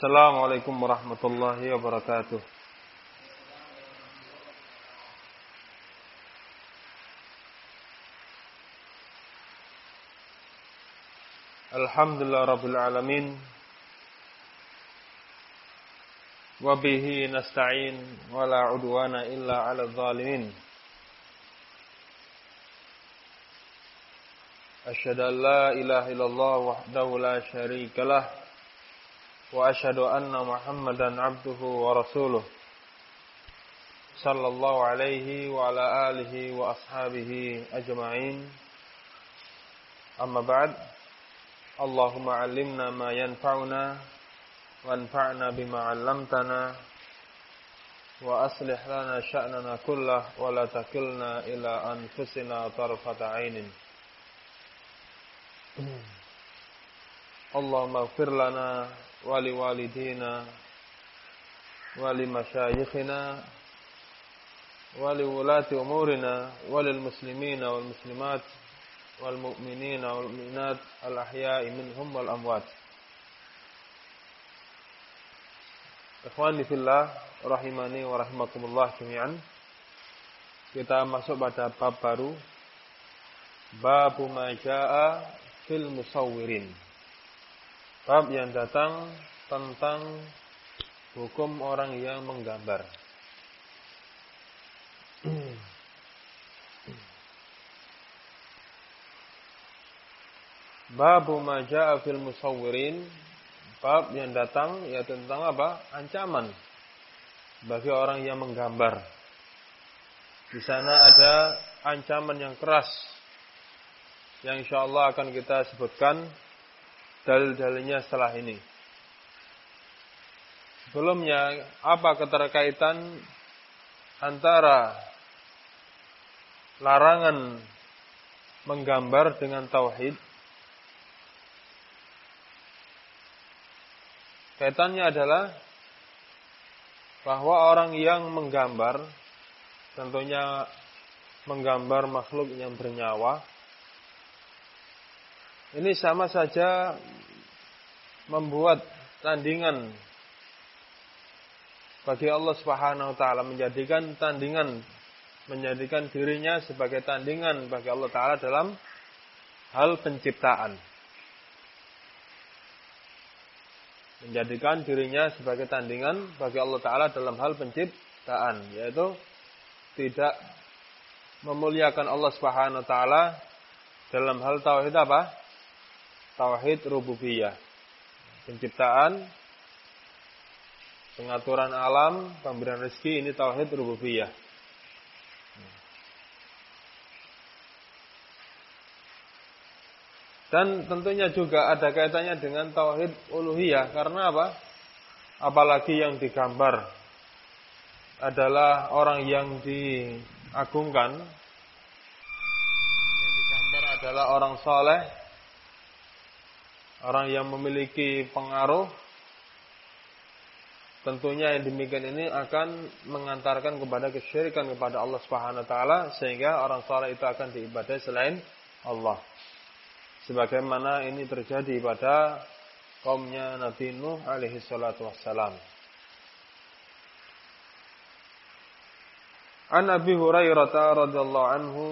Assalamualaikum warahmatullahi wabarakatuh. Alhamdulillah rabbil alamin. Wa bihi nasta'in wa la udwana illa 'alal zalimin. Asyhadu an la ilaha illallah wahdahu la syarika lah wa asyhadu anna Muhammadan 'abduhu wa rasuluh. Sallallahu alaihi wa ala alihi wa ashabihi ajma'in. Amma ba'd. Allahumma 'allimna ma yanfa'una wanfa'na bima 'allamtana wa aslih lana sya'nana kullah wa la takilna ila anfusina tarfata 'ainin. Allahumma ighfir lana wa liwalidina wa limasyayikhina wa liwulati umurina wa lil muslimina wal muslimat wal mu'minina wal mu'minat al ahya'i minhum wal amwat. Ikhwani fillah rahimani wa rahimakumullah jami'an. Kita masuk pada bab baru. Bab ma jaa'a fil musawwirin. Bab yang datang tentang hukum orang yang menggambar. Bab ma jaa'a fil musawwirin. Bab yang datang ya tentang apa? Ancaman bagi orang yang menggambar. Di sana ada ancaman yang keras yang insya Allah akan kita sebutkan dalil-dalilnya setelah ini. Sebelumnya, apa keterkaitan antara larangan menggambar dengan tauhid? Kaitannya adalah bahwa orang yang menggambar, tentunya menggambar makhluk yang bernyawa, ini sama saja membuat tandingan bagi Allah Subhanahu wa taala menjadikan tandingan menjadikan dirinya sebagai tandingan bagi Allah taala dalam hal penciptaan. Menjadikan dirinya sebagai tandingan bagi Allah taala dalam hal penciptaan, yaitu tidak memuliakan Allah Subhanahu wa taala dalam hal tauhid apa? Tauhid rububiyah. Penciptaan, pengaturan alam, pemberian rezeki ini tauhid rububiyah. Dan tentunya juga ada kaitannya dengan tauhid uluhiyah karena apa? Apalagi yang digambar adalah orang yang diagungkan. Yang digambar adalah orang soleh orang yang memiliki pengaruh tentunya yang demikian ini akan mengantarkan kepada kesyirikan kepada Allah Subhanahu wa taala sehingga orang saleh itu akan diibadai selain Allah. Sebagaimana ini terjadi pada kaumnya Nabi Nuh alaihi salatu wassalam. An Abi Hurairah radhiyallahu anhu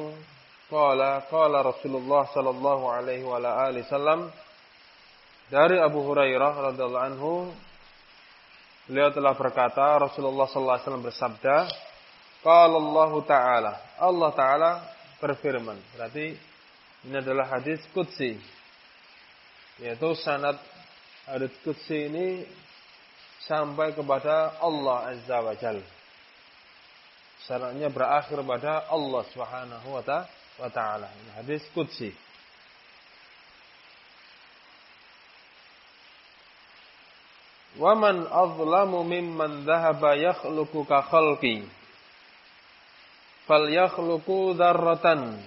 qala qala Rasulullah sallallahu alaihi wa alihi wasallam dari Abu Hurairah radhiallahu anhu beliau telah berkata Rasulullah sallallahu alaihi wasallam bersabda qala Allah taala. Allah taala berfirman. Berarti ini adalah hadis qudsi yaitu sanad hadis qudsi ini sampai kepada Allah azza wa jalla syaratnya berakhir pada Allah Subhanahu wa taala. Ini hadis qudsi Waman azlamu mimman dhahaba yakhluqu ka khalqi. Fal yakhluqu dzarratan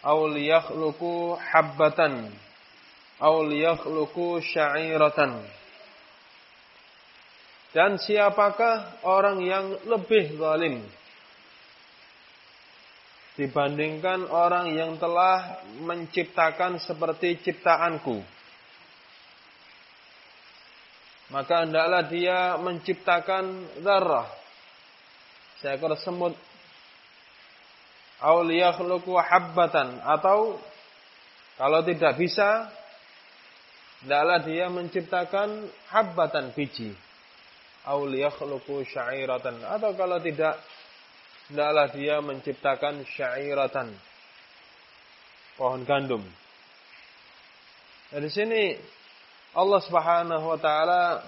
aw liyakhluqu habbatan aw liyakhluqu sya'iratan. Dan siapakah orang yang lebih zalim dibandingkan orang yang telah menciptakan seperti ciptaanku? Maka hendaklah dia menciptakan zarah seekor semut. Aul yakhluqu habbatan. Atau kalau tidak bisa hendaklah dia menciptakan habbatan biji. Aul yakhluqu sya'iratan. Atau kalau tidak hendaklah dia menciptakan sya'iratan. Pohon gandum. Dari sini Allah Subhanahu wa taala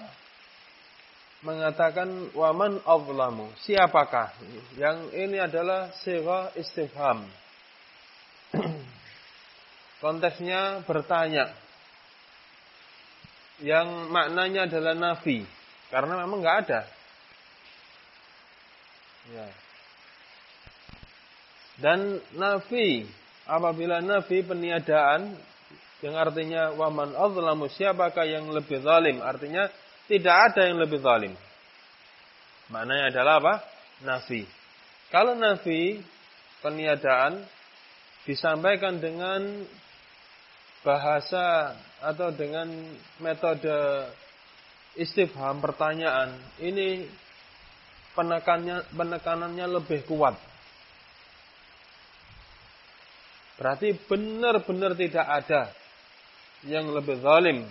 mengatakan waman azlamu. Siapakah? Yang ini adalah sigha istifham. Konteksnya bertanya. Yang maknanya adalah nafi karena memang enggak ada. Ya. Dan nafi apabila nafi peniadaan yang artinya waman azlamu siapakah yang lebih zalim? Artinya tidak ada yang lebih zalim. Maknanya adalah apa? Nafi. Kalau nafi peniadaan disampaikan dengan bahasa atau dengan metode istifham pertanyaan ini penekannya penekanannya lebih kuat. Berarti benar-benar tidak ada yang lebih zalim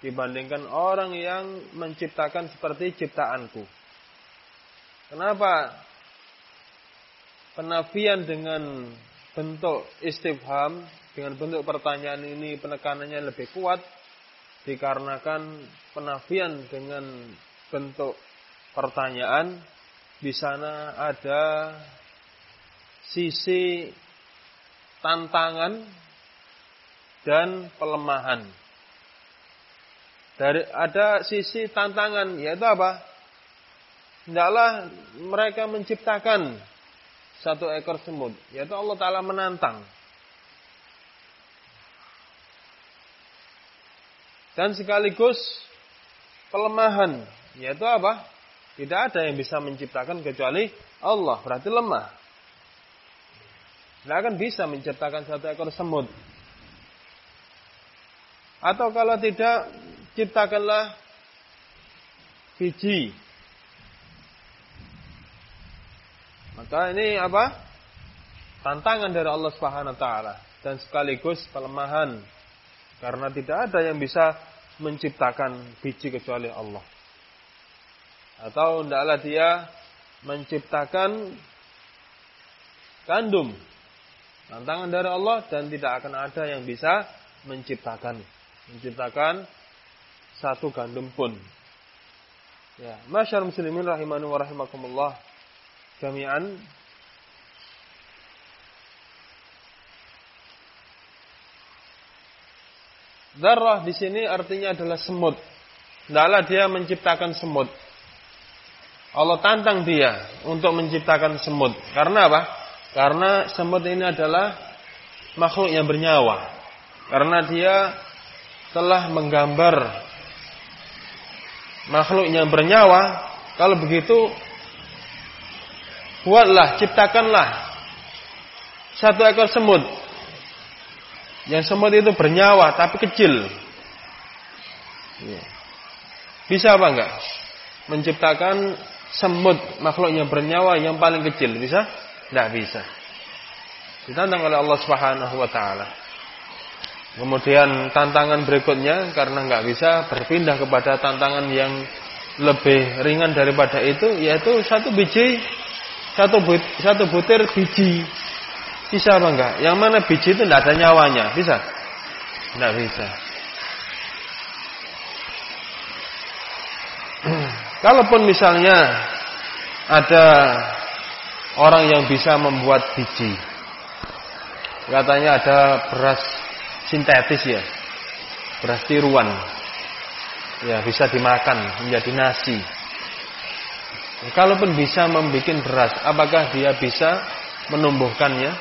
dibandingkan orang yang menciptakan seperti ciptaanku. Kenapa penafian dengan bentuk istifham dengan bentuk pertanyaan ini penekanannya lebih kuat dikarenakan penafian dengan bentuk pertanyaan di sana ada sisi tantangan dan pelemahan. Dari ada sisi tantangan yaitu apa? Hendaklah mereka menciptakan satu ekor semut, yaitu Allah taala menantang. Dan sekaligus pelemahan, yaitu apa? Tidak ada yang bisa menciptakan kecuali Allah, berarti lemah. Tidak akan bisa menciptakan satu ekor semut. Atau kalau tidak, ciptakanlah biji. Maka ini apa? Tantangan dari Allah Subhanahu wa taala dan sekaligus pelemahan karena tidak ada yang bisa menciptakan biji kecuali Allah. Atau hendaklah dia menciptakan kandum. Tantangan dari Allah dan tidak akan ada yang bisa menciptakan menciptakan satu gandum pun. Ya, masyarakat muslimin rahimanu wa rahimakumullah jami'an Darah di sini artinya adalah semut. Tidaklah dia menciptakan semut. Allah tantang dia untuk menciptakan semut. Karena apa? Karena semut ini adalah makhluk yang bernyawa. Karena dia telah menggambar makhluk yang bernyawa, kalau begitu buatlah, ciptakanlah satu ekor semut. Yang semut itu bernyawa tapi kecil. Iya. Bisa apa enggak? Menciptakan semut makhluk yang bernyawa yang paling kecil, bisa? Tidak bisa. Ditantang oleh Allah Subhanahu wa taala. Kemudian tantangan berikutnya karena nggak bisa berpindah kepada tantangan yang lebih ringan daripada itu yaitu satu biji satu but, satu butir biji bisa apa enggak? Yang mana biji itu tidak ada nyawanya bisa? Tidak bisa. Kalaupun misalnya ada orang yang bisa membuat biji, katanya ada beras sintetis ya. Beras tiruan. Ya, bisa dimakan menjadi nasi. Kalaupun bisa membuat beras, apakah dia bisa menumbuhkannya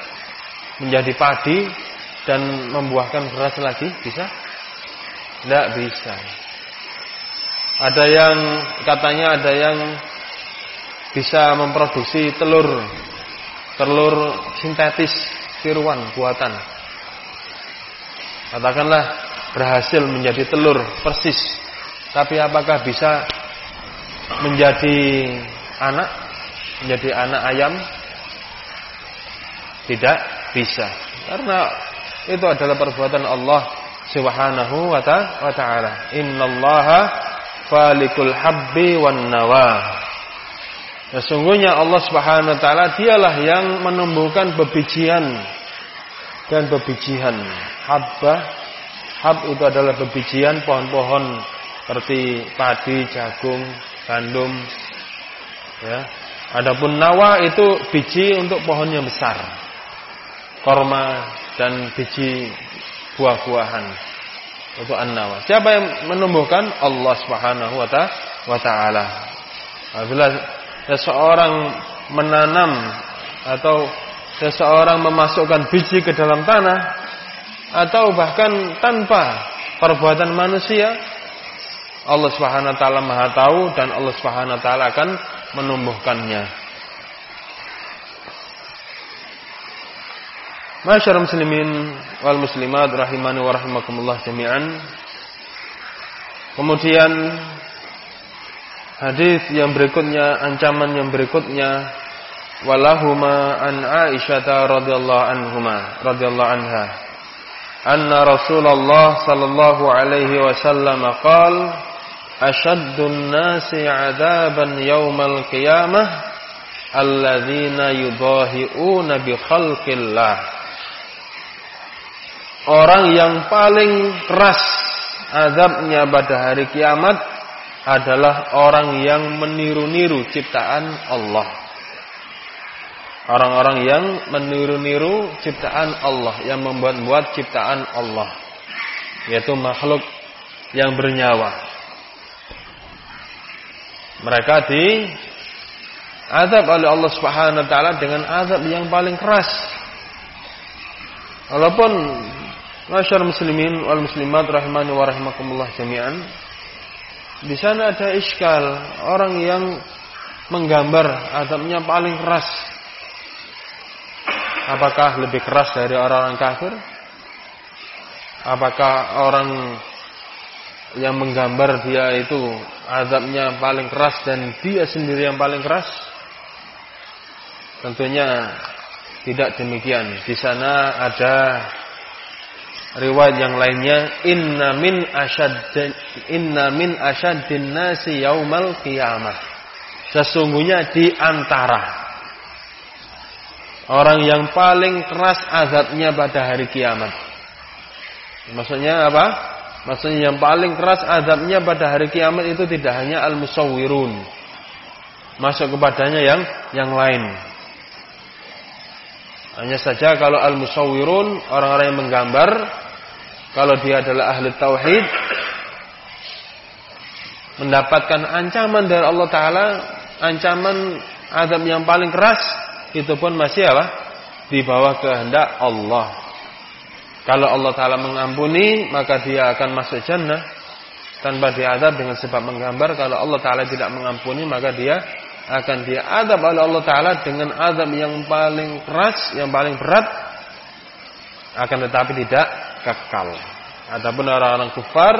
menjadi padi dan membuahkan beras lagi? Bisa? Tidak bisa. Ada yang katanya ada yang bisa memproduksi telur telur sintetis tiruan buatan katakanlah berhasil menjadi telur persis Tapi apakah bisa menjadi anak? Menjadi anak ayam? Tidak bisa. Karena itu adalah perbuatan Allah Subhanahu wa ta'ala. Innallaha falikul habbi wan nawa. Sesungguhnya Allah Subhanahu wa taala dialah yang menumbuhkan bebijian dan bebijian. Habbah, hab itu adalah bebijian pohon-pohon seperti padi, jagung, gandum. Ya. Adapun nawa itu biji untuk pohon yang besar. Korma dan biji buah-buahan. Itu an-nawa. Siapa yang menumbuhkan? Allah Subhanahu wa taala. Apabila seseorang menanam atau seseorang memasukkan biji ke dalam tanah atau bahkan tanpa perbuatan manusia Allah Subhanahu wa taala Maha tahu dan Allah Subhanahu wa taala akan menumbuhkannya. Masyarakat muslimin wal muslimat rahimani wa rahimakumullah jami'an. Kemudian hadis yang berikutnya, ancaman yang berikutnya walahuma an Aisyah radhiyallahu anhuma radhiyallahu anha. Anna Rasulullah sallallahu alaihi wasallam qaal ashaddun nasi 'adaban yaumal qiyamah alladzina yudahi'una bi khalqillah. Orang yang paling keras azabnya pada hari kiamat adalah orang yang meniru-niru ciptaan Allah Orang-orang yang meniru-niru ciptaan Allah, yang membuat-buat ciptaan Allah, yaitu makhluk yang bernyawa. Mereka di azab oleh Allah Subhanahu wa taala dengan azab yang paling keras. Walaupun masyarakat muslimin wal muslimat rahimani wa rahimakumullah jami'an di sana ada iskal orang yang menggambar azabnya paling keras Apakah lebih keras dari orang-orang kafir? Apakah orang yang menggambar dia itu azabnya paling keras dan dia sendiri yang paling keras? Tentunya tidak demikian. Di sana ada riwayat yang lainnya inna min asyaddin inna min asyaddin nasi yaumal qiyamah. Sesungguhnya di antara Orang yang paling keras azabnya pada hari kiamat. Maksudnya apa? Maksudnya yang paling keras azabnya pada hari kiamat itu tidak hanya al-musawwirun. Masuk kepadanya yang yang lain. Hanya saja kalau al-musawwirun orang-orang yang menggambar kalau dia adalah ahli tauhid mendapatkan ancaman dari Allah taala, ancaman azab yang paling keras itu pun masih apa? Di bawah kehendak Allah. Kalau Allah Taala mengampuni, maka dia akan masuk jannah tanpa diadab dengan sebab menggambar. Kalau Allah Taala tidak mengampuni, maka dia akan diadab oleh Allah Taala dengan adab yang paling keras, yang paling berat, akan tetapi tidak kekal. Adapun orang-orang kufar,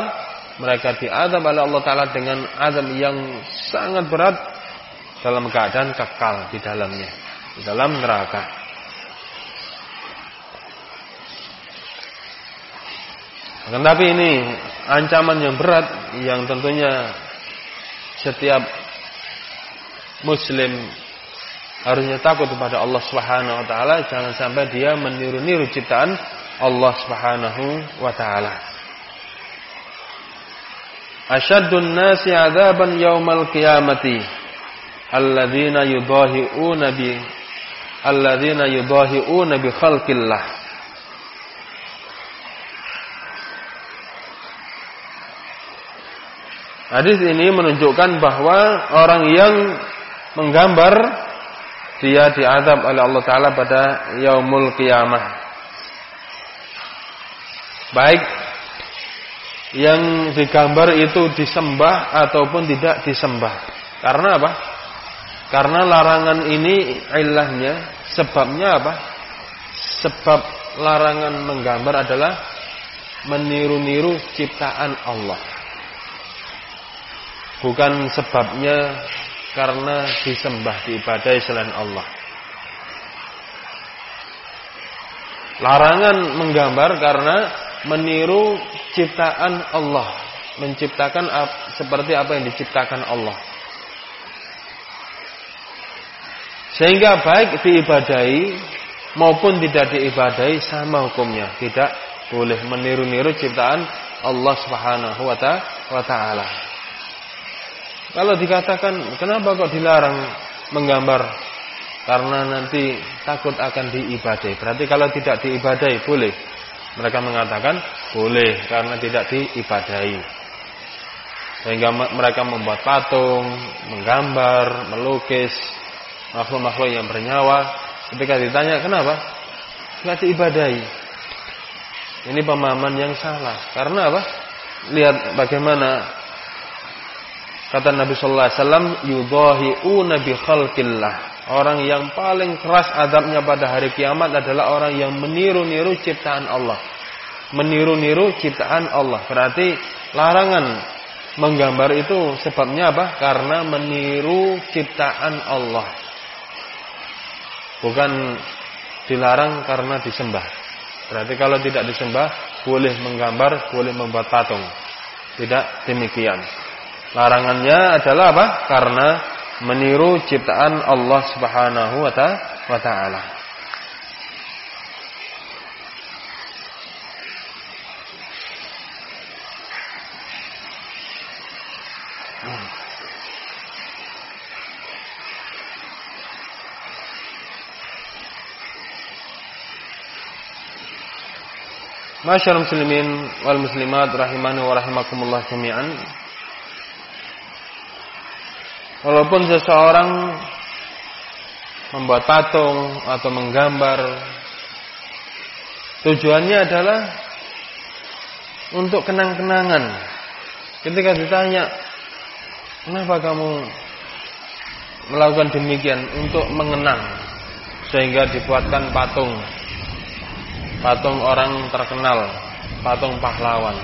mereka diadab oleh Allah Taala dengan adab yang sangat berat dalam keadaan kekal di dalamnya dalam neraka. Akan tapi ini ancaman yang berat yang tentunya setiap muslim harusnya takut kepada Allah Subhanahu wa taala jangan sampai dia meniru-niru ciptaan Allah Subhanahu wa taala. Asyaddun nasi 'adzaban yaumal qiyamati alladzina yudahi'una bi alladzina yudahi'una bi khalqillah Hadis ini menunjukkan bahwa orang yang menggambar dia diadab oleh Allah taala pada yaumul qiyamah. Baik yang digambar itu disembah ataupun tidak disembah. Karena apa? Karena larangan ini ilahnya, sebabnya apa? Sebab larangan menggambar adalah meniru-niru ciptaan Allah. bukan sebabnya karena disembah diibadai selain Allah. Larangan menggambar karena meniru ciptaan Allah, menciptakan seperti apa yang diciptakan Allah. Sehingga baik diibadai maupun tidak diibadai sama hukumnya, tidak boleh meniru-niru ciptaan Allah Subhanahu wa taala. Kalau dikatakan kenapa kok dilarang menggambar karena nanti takut akan diibadai. Berarti kalau tidak diibadai boleh. Mereka mengatakan boleh karena tidak diibadai. Sehingga mereka membuat patung, menggambar, melukis makhluk-makhluk yang bernyawa. Ketika ditanya kenapa? Tidak diibadai. Ini pemahaman yang salah. Karena apa? Lihat bagaimana kata Nabi sallallahu alaihi wasallam yudahiuna bi khalqillah Orang yang paling keras adabnya pada hari kiamat adalah orang yang meniru-niru ciptaan Allah. Meniru-niru ciptaan Allah. Berarti larangan menggambar itu sebabnya apa? Karena meniru ciptaan Allah. Bukan dilarang karena disembah. Berarti kalau tidak disembah, boleh menggambar, boleh membuat patung. Tidak demikian. Larangannya adalah apa? Karena meniru ciptaan Allah Subhanahu wa taala. Masyaallah muslimin wal muslimat rahimani wa rahimakumullah jami'an. Walaupun seseorang membuat patung atau menggambar tujuannya adalah untuk kenang-kenangan. Ketika ditanya, "Kenapa kamu melakukan demikian?" Untuk mengenang sehingga dibuatkan patung. Patung orang terkenal, patung pahlawan.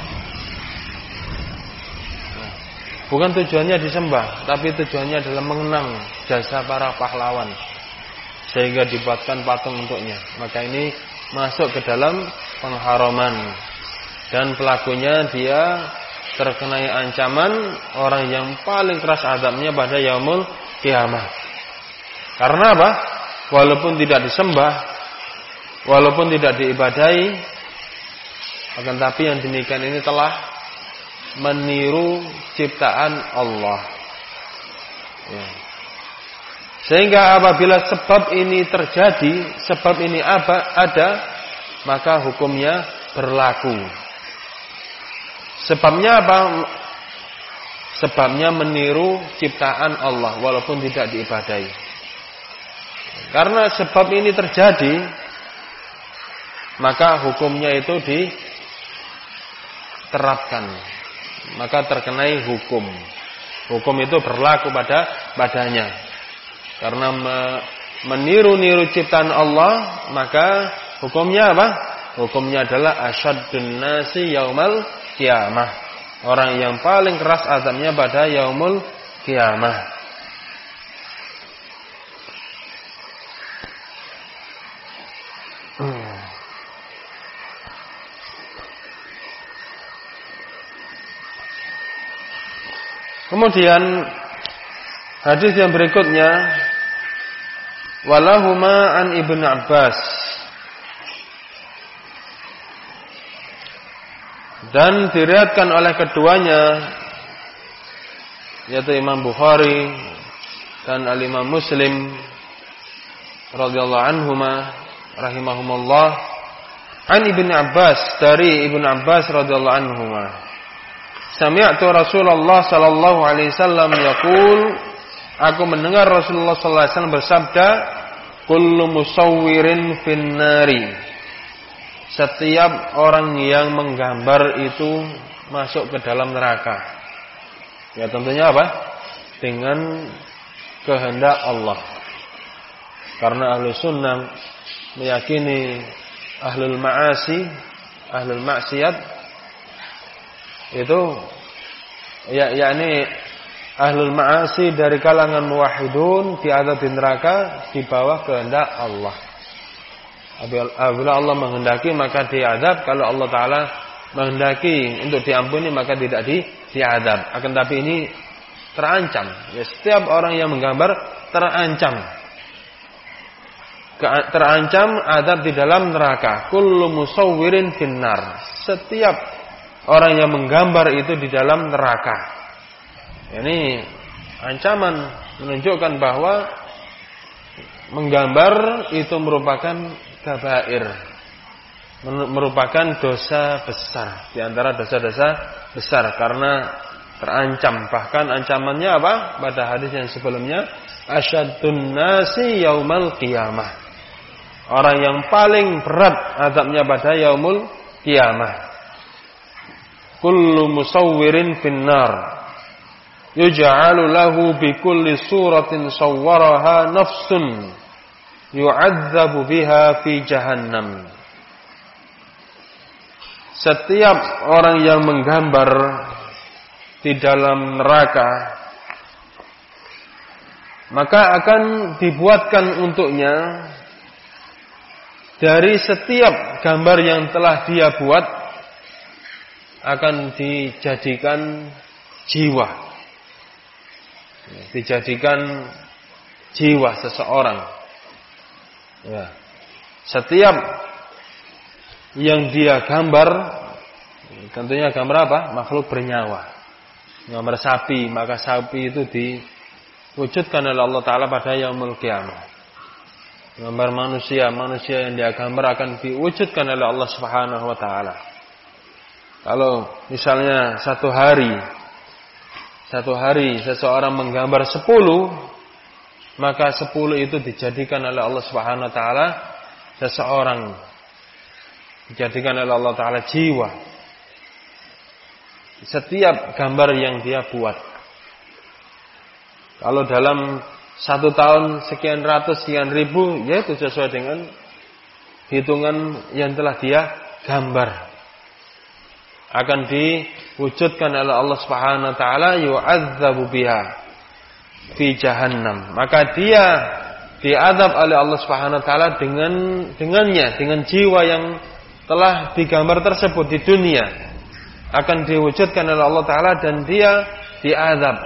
Bukan tujuannya disembah, tapi tujuannya adalah mengenang jasa para pahlawan. Sehingga dibuatkan patung untuknya. Maka ini masuk ke dalam pengharaman. Dan pelakunya dia terkenai ancaman orang yang paling keras adabnya pada yaumul kiamah. Karena apa? Walaupun tidak disembah, walaupun tidak diibadai, akan tapi yang demikian ini telah meniru ciptaan Allah. Ya. Sehingga apabila sebab ini terjadi, sebab ini apa ada, maka hukumnya berlaku. Sebabnya apa? Sebabnya meniru ciptaan Allah walaupun tidak diibadai. Karena sebab ini terjadi, maka hukumnya itu diterapkan maka terkenai hukum. Hukum itu berlaku pada badannya. Karena meniru-niru ciptaan Allah, maka hukumnya apa? Hukumnya adalah asyaddun nasi yaumal kiamah. Orang yang paling keras azabnya pada yaumul kiamah. Kemudian hadis yang berikutnya walahuma an Ibnu Abbas. Dan diriatkan oleh keduanya yaitu Imam Bukhari dan Al Imam Muslim radhiyallahu anhuma rahimahumullah an Ibnu Abbas dari Ibnu Abbas radhiyallahu anhuma Sami'tu Rasulullah sallallahu alaihi wasallam yaqul Aku mendengar Rasulullah sallallahu alaihi wasallam bersabda kullu musawwirin finnari Setiap orang yang menggambar itu masuk ke dalam neraka. Ya tentunya apa? Dengan kehendak Allah. Karena ahlu sunnah meyakini ahlul ma'asi, ahlul maksiat itu ya yakni ahlul ma'asi dari kalangan muwahhidun diadab di neraka di bawah kehendak Allah. Apabila Allah menghendaki maka diadab, kalau Allah taala menghendaki untuk diampuni maka tidak di diadab. Akan tapi ini terancam. Ya, setiap orang yang menggambar terancam. Terancam adab di dalam neraka. Kullu musawwirin finnar. Setiap orang yang menggambar itu di dalam neraka. Ini ancaman menunjukkan bahwa menggambar itu merupakan kabair. Merupakan dosa besar di antara dosa-dosa besar karena terancam bahkan ancamannya apa pada hadis yang sebelumnya asyadun nasi yaumal qiyamah orang yang paling berat azabnya pada yaumul qiyamah kullu musawwirin finnar. Yuj'alu lahu bi kulli suratin sawwaraha nafsun yu'adzabu biha fi jahannam. Setiap orang yang menggambar di dalam neraka maka akan dibuatkan untuknya dari setiap gambar yang telah dia buat akan dijadikan jiwa. Dijadikan jiwa seseorang. Ya. Setiap yang dia gambar tentunya gambar apa? Makhluk bernyawa. Gambar sapi, maka sapi itu diwujudkan oleh Allah Taala pada yaumul kiamah. Gambar manusia, manusia yang dia gambar akan diwujudkan oleh Allah Subhanahu wa taala. Kalau misalnya satu hari satu hari seseorang menggambar sepuluh maka sepuluh itu dijadikan oleh Allah Subhanahu wa taala seseorang. Dijadikan oleh Allah taala jiwa. Setiap gambar yang dia buat. Kalau dalam satu tahun sekian ratus sekian ribu ya itu sesuai dengan hitungan yang telah dia gambar akan diwujudkan oleh Allah Subhanahu wa taala yu'adzabu biha fi jahannam. Maka dia diadab oleh Allah Subhanahu wa taala dengan dengannya, dengan jiwa yang telah digambar tersebut di dunia akan diwujudkan oleh Allah taala dan dia diadab.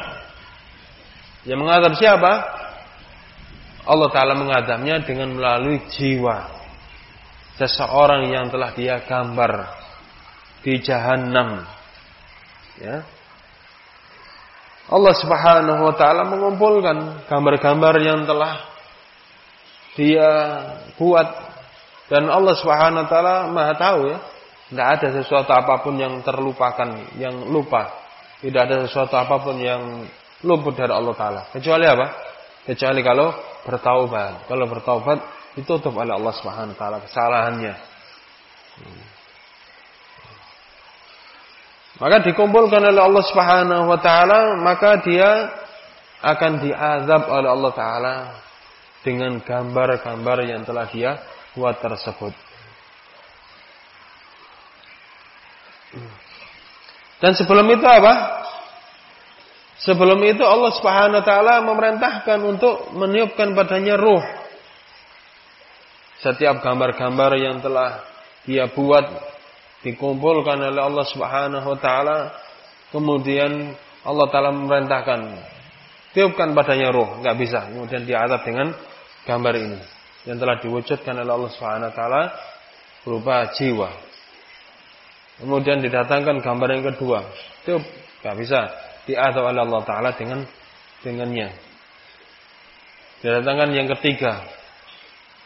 Yang mengadab siapa? Allah taala mengadabnya dengan melalui jiwa seseorang yang telah dia gambar di jahanam. Ya. Allah Subhanahu wa taala mengumpulkan gambar-gambar yang telah dia buat dan Allah Subhanahu wa taala Maha tahu ya. Tidak ada sesuatu apa pun yang terlupakan, yang lupa. Tidak ada sesuatu apa pun yang luput dari Allah taala. Kecuali apa? Kecuali kalau bertaubat. Kalau bertaubat ditutup oleh Allah Subhanahu wa taala kesalahannya. Maka dikumpulkan oleh Allah Subhanahu wa taala, maka dia akan diazab oleh Allah taala dengan gambar-gambar yang telah dia buat tersebut. Dan sebelum itu apa? Sebelum itu Allah Subhanahu wa taala memerintahkan untuk meniupkan padanya ruh. Setiap gambar-gambar yang telah dia buat dikumpulkan oleh Allah Subhanahu wa taala kemudian Allah taala memerintahkan tiupkan padanya roh nggak bisa. Kemudian diadab dengan gambar ini yang telah diwujudkan oleh Allah Subhanahu wa taala berupa jiwa. Kemudian didatangkan gambar yang kedua tiup nggak bisa. Diadab oleh Allah taala dengan dengannya. Didatangkan yang ketiga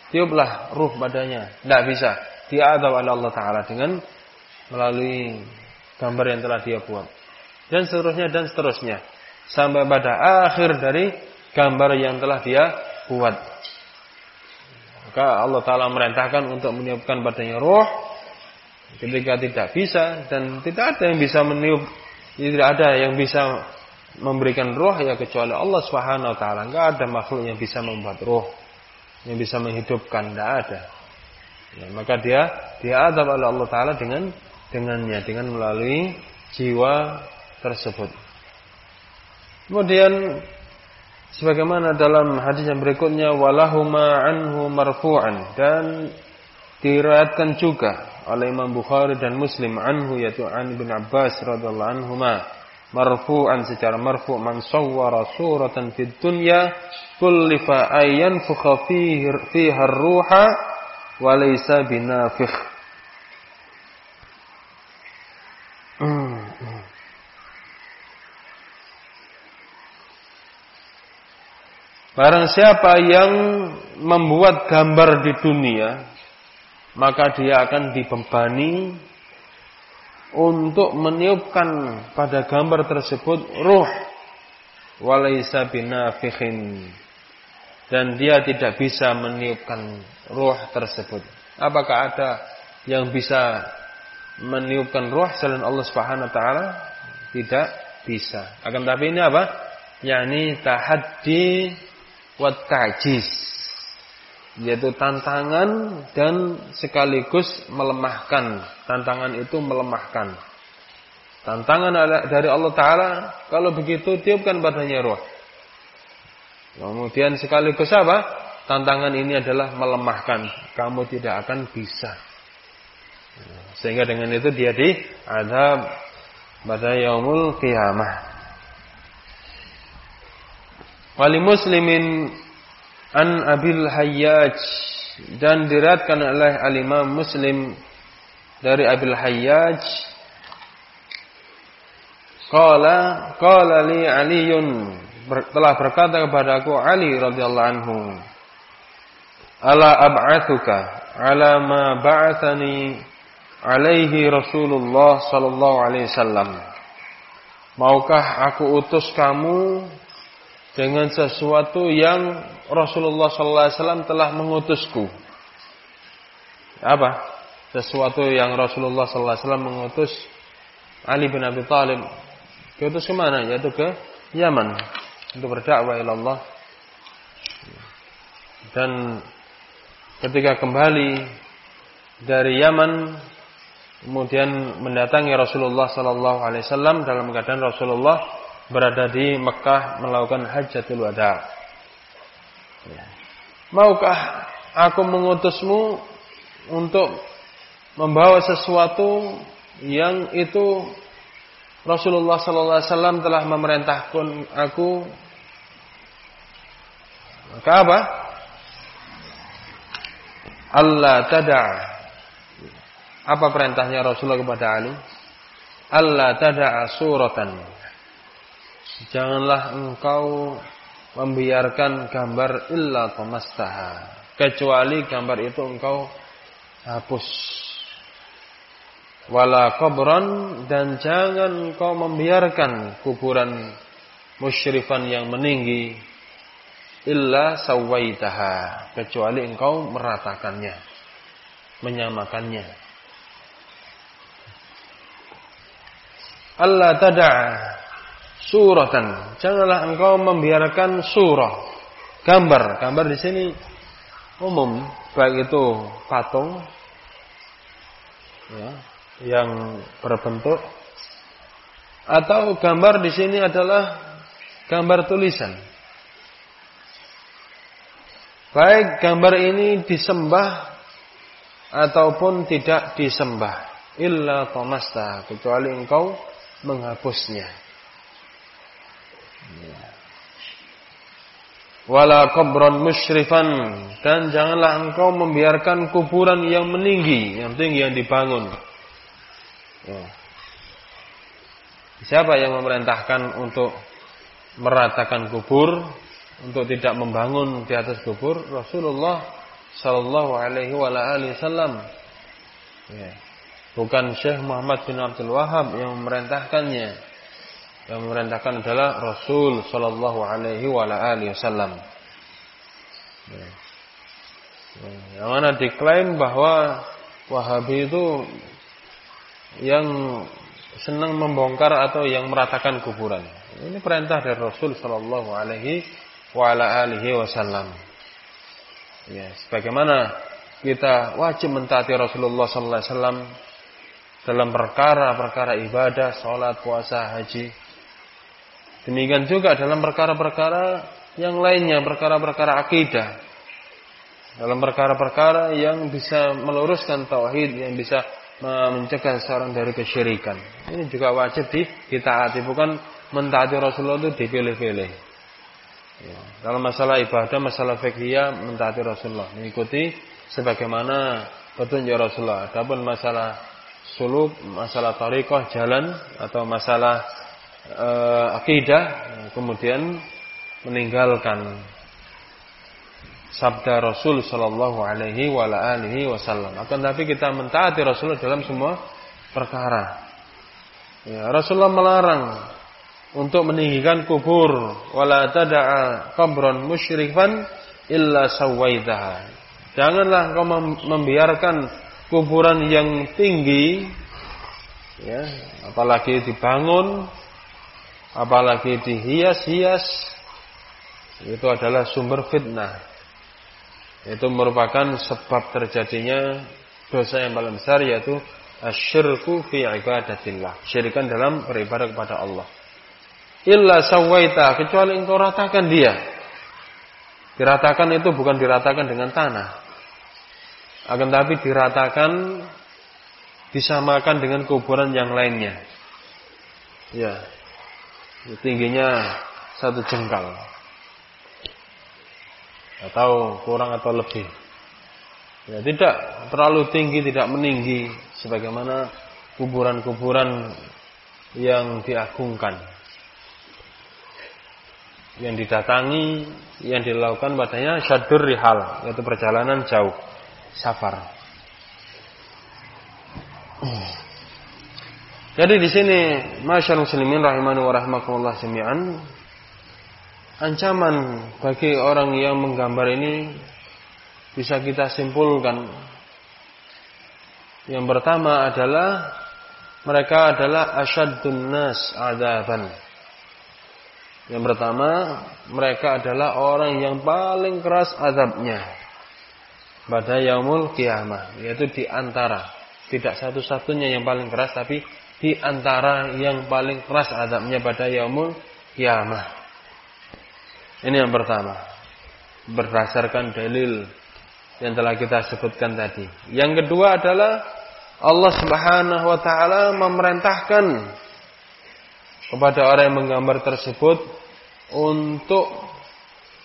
tiuplah ruh padanya nggak bisa. Diadab oleh Allah taala dengan melalui gambar yang telah dia buat. Dan seterusnya dan seterusnya. Sampai pada akhir dari gambar yang telah dia buat. Maka Allah Ta'ala merintahkan untuk meniupkan badannya roh. Ketika tidak bisa dan tidak ada yang bisa meniup. Tidak ada yang bisa memberikan roh ya kecuali Allah Subhanahu wa taala. Enggak ada makhluk yang bisa membuat roh, yang bisa menghidupkan, tidak ada. Ya, maka dia dia adab oleh Allah taala dengan dengannya dengan melalui jiwa tersebut. Kemudian sebagaimana dalam hadis yang berikutnya walahuma anhu marfu'an dan diriwayatkan juga oleh Imam Bukhari dan Muslim anhu yaitu an bin Abbas radhiyallahu anhuma marfu'an secara marfu' man sawwara suratan fid dunya kullifa ayyan fukha fihi fiha ruha wa laysa binafikh Barang siapa yang membuat gambar di dunia, maka dia akan dibebani untuk meniupkan pada gambar tersebut ruh walaisa binafikhin dan dia tidak bisa meniupkan ruh tersebut. Apakah ada yang bisa meniupkan ruh selain Allah Subhanahu wa taala? Tidak bisa. Akan tapi ini apa? Yani tahaddi wat ta'jiz yaitu tantangan dan sekaligus melemahkan. Tantangan itu melemahkan. Tantangan dari Allah Ta'ala, kalau begitu tiupkan badannya roh. Kemudian sekaligus apa? Tantangan ini adalah melemahkan. Kamu tidak akan bisa. Sehingga dengan itu dia di adab pada yaumul qiyamah. Wali muslimin an Abil Hayyaj dan diriatkan oleh al-Imam Muslim dari Abil Hayyaj. Qala qala li Aliun telah berkata kepada aku Ali radhiyallahu anhu Ala ab'athuka? Ala ma ba'athani alaihi Rasulullah sallallahu alaihi wasallam? Maukah aku utus kamu dengan sesuatu yang Rasulullah sallallahu alaihi wasallam telah mengutusku. Apa? Sesuatu yang Rasulullah sallallahu alaihi wasallam mengutus Ali bin Abi Thalib. Diutus ke mana? Yaitu ke Yaman untuk berdakwah ila Allah. Dan ketika kembali dari Yaman kemudian mendatangi Rasulullah sallallahu alaihi wasallam dalam keadaan Rasulullah berada di Mekah melakukan hajatul wada. Ya. Maukah aku mengutusmu untuk membawa sesuatu yang itu Rasulullah sallallahu alaihi wasallam telah memerintahkan aku maka apa? Allah tada. Apa perintahnya Rasulullah kepada Ali? Allah tada suratan Janganlah engkau membiarkan gambar illa tamastaha. Kecuali gambar itu engkau hapus. Wala kubran dan jangan engkau membiarkan kuburan musyrifan yang meninggi illa sawaitaha kecuali engkau meratakannya menyamakannya Allah tada'a suratan. Janganlah engkau membiarkan surah, gambar. Gambar di sini umum, baik itu patung ya, yang berbentuk atau gambar di sini adalah gambar tulisan. Baik gambar ini disembah ataupun tidak disembah illa tomasta kecuali engkau menghapusnya. Wala kubron musyrifan dan janganlah engkau membiarkan kuburan yang meninggi, yang tinggi yang dibangun. Ya. Siapa yang memerintahkan untuk meratakan kubur, untuk tidak membangun di atas kubur? Rasulullah Shallallahu Alaihi Wasallam. Ya. Bukan Syekh Muhammad bin Abdul Wahab yang memerintahkannya yang memerintahkan adalah Rasul Shallallahu Alaihi Wasallam. Ya. Yang mana diklaim bahwa Wahabi itu yang senang membongkar atau yang meratakan kuburan. Ini perintah dari Rasul Shallallahu Alaihi Wasallam. Ya, sebagaimana kita wajib mentaati Rasulullah Sallallahu Alaihi Wasallam dalam perkara-perkara ibadah, sholat, puasa, haji, Demikian juga dalam perkara-perkara yang lainnya, perkara-perkara akidah. Dalam perkara-perkara yang bisa meluruskan tauhid, yang bisa mencegah seorang dari kesyirikan. Ini juga wajib ditaati, bukan mentaati Rasulullah itu dipilih-pilih. Ya. Dalam masalah ibadah, masalah fikih mentaati Rasulullah, mengikuti sebagaimana petunjuk Rasulullah. Adapun masalah suluk, masalah tariqah, jalan atau masalah uh, akidah, kemudian meninggalkan sabda Rasul Shallallahu Alaihi Wasallam. Akan tapi kita mentaati Rasul dalam semua perkara. Ya, Rasulullah melarang untuk meninggikan kubur wala tada'a qabran musyrifan illa sawaitaha. Janganlah kau membiarkan kuburan yang tinggi ya, apalagi dibangun apalagi dihias-hias itu adalah sumber fitnah. Itu merupakan sebab terjadinya dosa yang paling besar yaitu asyirku fi ibadatillah. Syirikan dalam beribadah kepada Allah. Illa sawaita kecuali engkau ratakan dia. Diratakan itu bukan diratakan dengan tanah. Akan tapi diratakan disamakan dengan kuburan yang lainnya. Ya, tingginya satu jengkal atau kurang atau lebih. Ya, tidak terlalu tinggi, tidak meninggi sebagaimana kuburan-kuburan yang diagungkan. Yang didatangi, yang dilakukan padanya syadur rihal, yaitu perjalanan jauh, safar. Jadi di sini masyaallah muslimin rahimani wa rahmakumullah jami'an ancaman bagi orang yang menggambar ini bisa kita simpulkan yang pertama adalah mereka adalah asyaddun nas adaban. Yang pertama, mereka adalah orang yang paling keras azabnya pada yaumul kiamah, yaitu di antara tidak satu-satunya yang paling keras tapi di antara yang paling keras adabnya pada yaumul kiamah. Ini yang pertama. Berdasarkan dalil yang telah kita sebutkan tadi. Yang kedua adalah Allah Subhanahu wa taala memerintahkan kepada orang yang menggambar tersebut untuk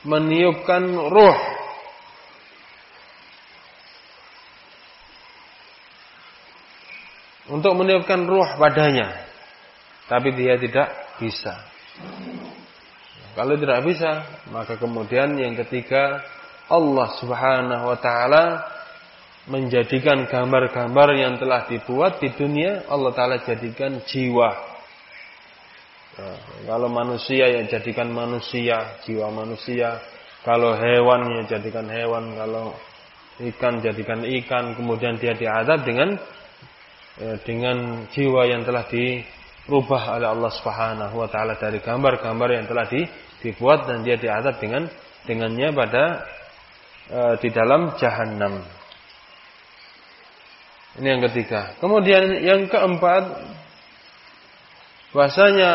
meniupkan ruh untuk meniupkan ruh padanya. Tapi dia tidak bisa. Kalau tidak bisa, maka kemudian yang ketiga Allah Subhanahu wa taala menjadikan gambar-gambar yang telah dibuat di dunia Allah taala jadikan jiwa. Nah, kalau manusia yang jadikan manusia, jiwa manusia. Kalau hewan yang jadikan hewan, kalau ikan jadikan ikan, kemudian dia diadab dengan dengan jiwa yang telah dirubah oleh Allah Subhanahu wa taala dari gambar-gambar yang telah di, dibuat dan dia diadab dengan dengannya pada e, di dalam jahanam. Ini yang ketiga. Kemudian yang keempat bahasanya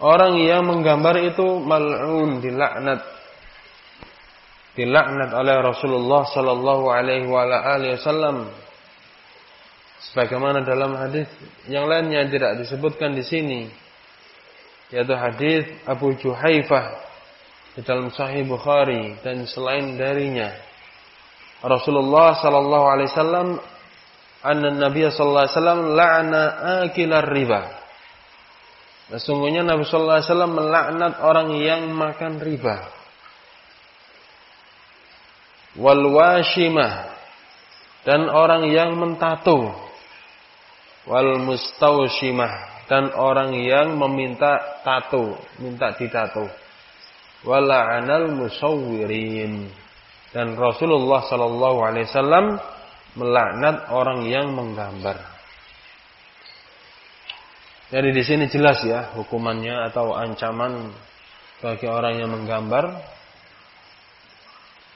orang yang menggambar itu mal'un dilaknat dilaknat oleh Rasulullah sallallahu alaihi wasallam sebagaimana dalam hadis yang lainnya tidak disebutkan di sini yaitu hadis Abu Juhaifah di dalam Sahih Bukhari dan selain darinya. Rasulullah sallallahu alaihi wasallam anna Nabi sallallahu alaihi wasallam la'ana akilar riba. Sesungguhnya Nabi sallallahu alaihi wasallam melaknat orang yang makan riba. Wal washimah dan orang yang mentato wal mustaushimah dan orang yang meminta tato, minta ditato. Wala'anal musawwirin. Dan Rasulullah sallallahu alaihi wasallam melaknat orang yang menggambar. Jadi di sini jelas ya hukumannya atau ancaman bagi orang yang menggambar.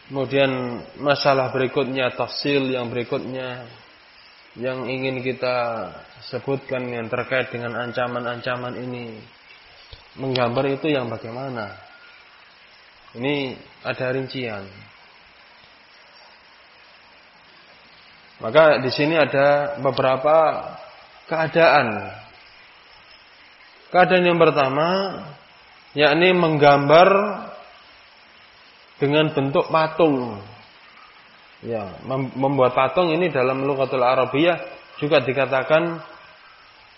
Kemudian masalah berikutnya, tafsil yang berikutnya yang ingin kita sebutkan yang terkait dengan ancaman-ancaman ini menggambar itu yang bagaimana? Ini ada rincian. Maka di sini ada beberapa keadaan. Keadaan yang pertama yakni menggambar dengan bentuk patung. Ya, membuat patung ini dalam lughatul Arabiyah juga dikatakan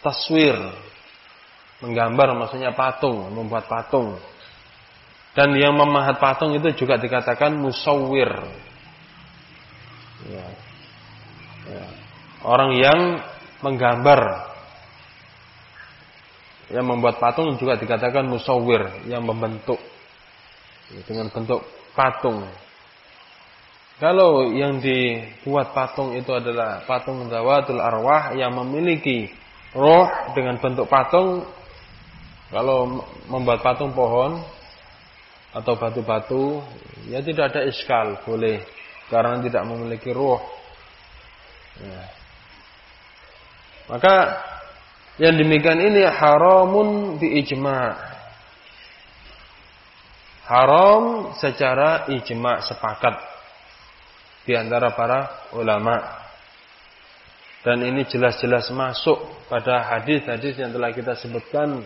taswir. Menggambar maksudnya patung, membuat patung. Dan yang memahat patung itu juga dikatakan musawwir. Ya. Ya. Orang yang menggambar. Yang membuat patung juga dikatakan musawwir, yang membentuk dengan bentuk patung. Kalau yang dibuat patung itu adalah patung zawatul arwah yang memiliki roh dengan bentuk patung. Kalau membuat patung pohon, atau batu-batu ya tidak ada iskal boleh karena tidak memiliki ruh ya. maka yang demikian ini haramun di ijma haram secara ijma sepakat di antara para ulama. Dan ini jelas-jelas masuk pada hadis-hadis yang telah kita sebutkan.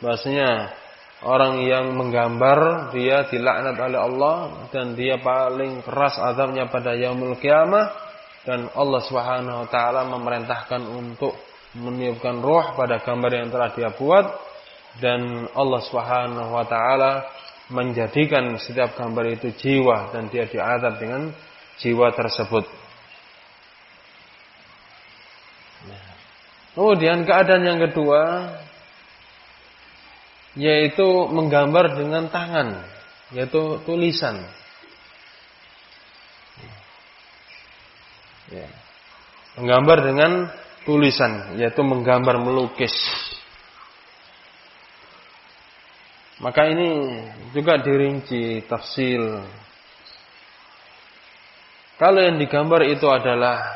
Bahasanya Orang yang menggambar dia dilaknat oleh Allah dan dia paling keras azabnya pada yaumul kiamah. Dan Allah Subhanahu wa taala memerintahkan untuk meniupkan roh pada gambar yang telah dia buat. Dan Allah Subhanahu wa taala menjadikan setiap gambar itu jiwa dan dia diadab dengan jiwa tersebut. Kemudian keadaan yang kedua yaitu menggambar dengan tangan, yaitu tulisan. Ya. Menggambar dengan tulisan, yaitu menggambar melukis. Maka ini juga dirinci tafsil. Kalau yang digambar itu adalah